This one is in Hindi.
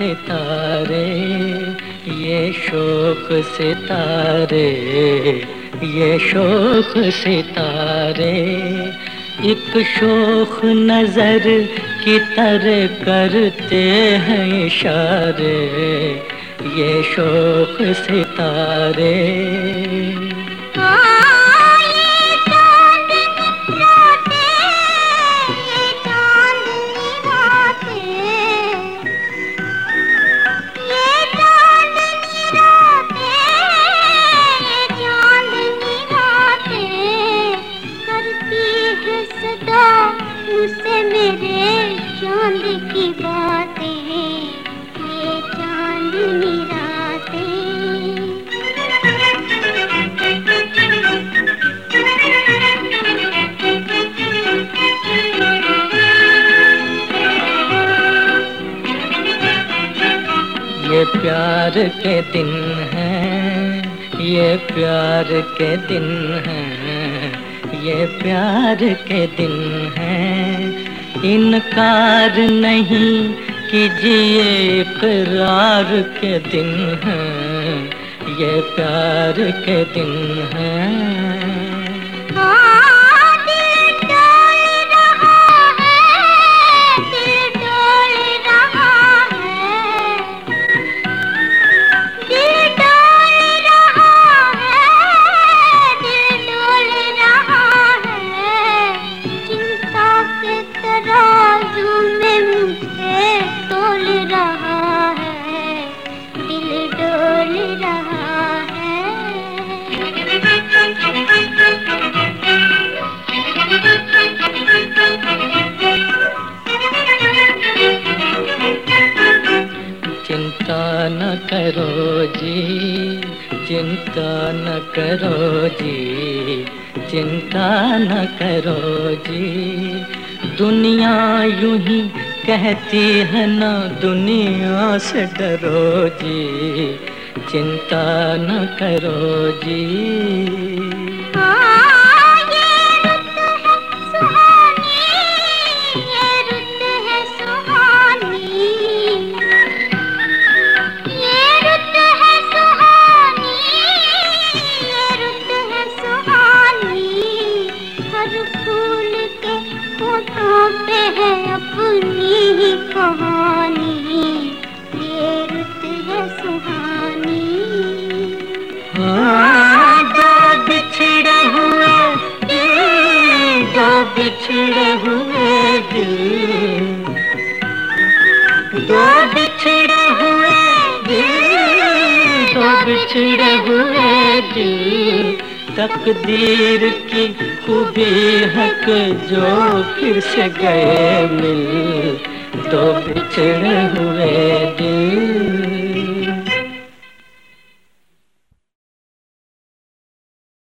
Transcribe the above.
सितारे, ये शोक सितारे, ये शोक सितारे। एक शोक नज़र की तरह करते हैं इशारे, ये शोक सितारे। चाँद की बातें ये ये प्यार के दिन हैं, ये प्यार के दिन हैं, ये प्यार के दिन हैं। इनकार नहीं कीजिए इकरार के दिन हैं ये प्यार के दिन हैं। करो जी, चिंता न करो जी, चिंता न करो जी। दुनिया यूँ ही कहती है ना, दुनिया से डरो जी, चिंता न करो जी। दिल। दिल दिल। तकदीर की खूबी हक जो फिर से गए मिल। दो बिछड़े हुए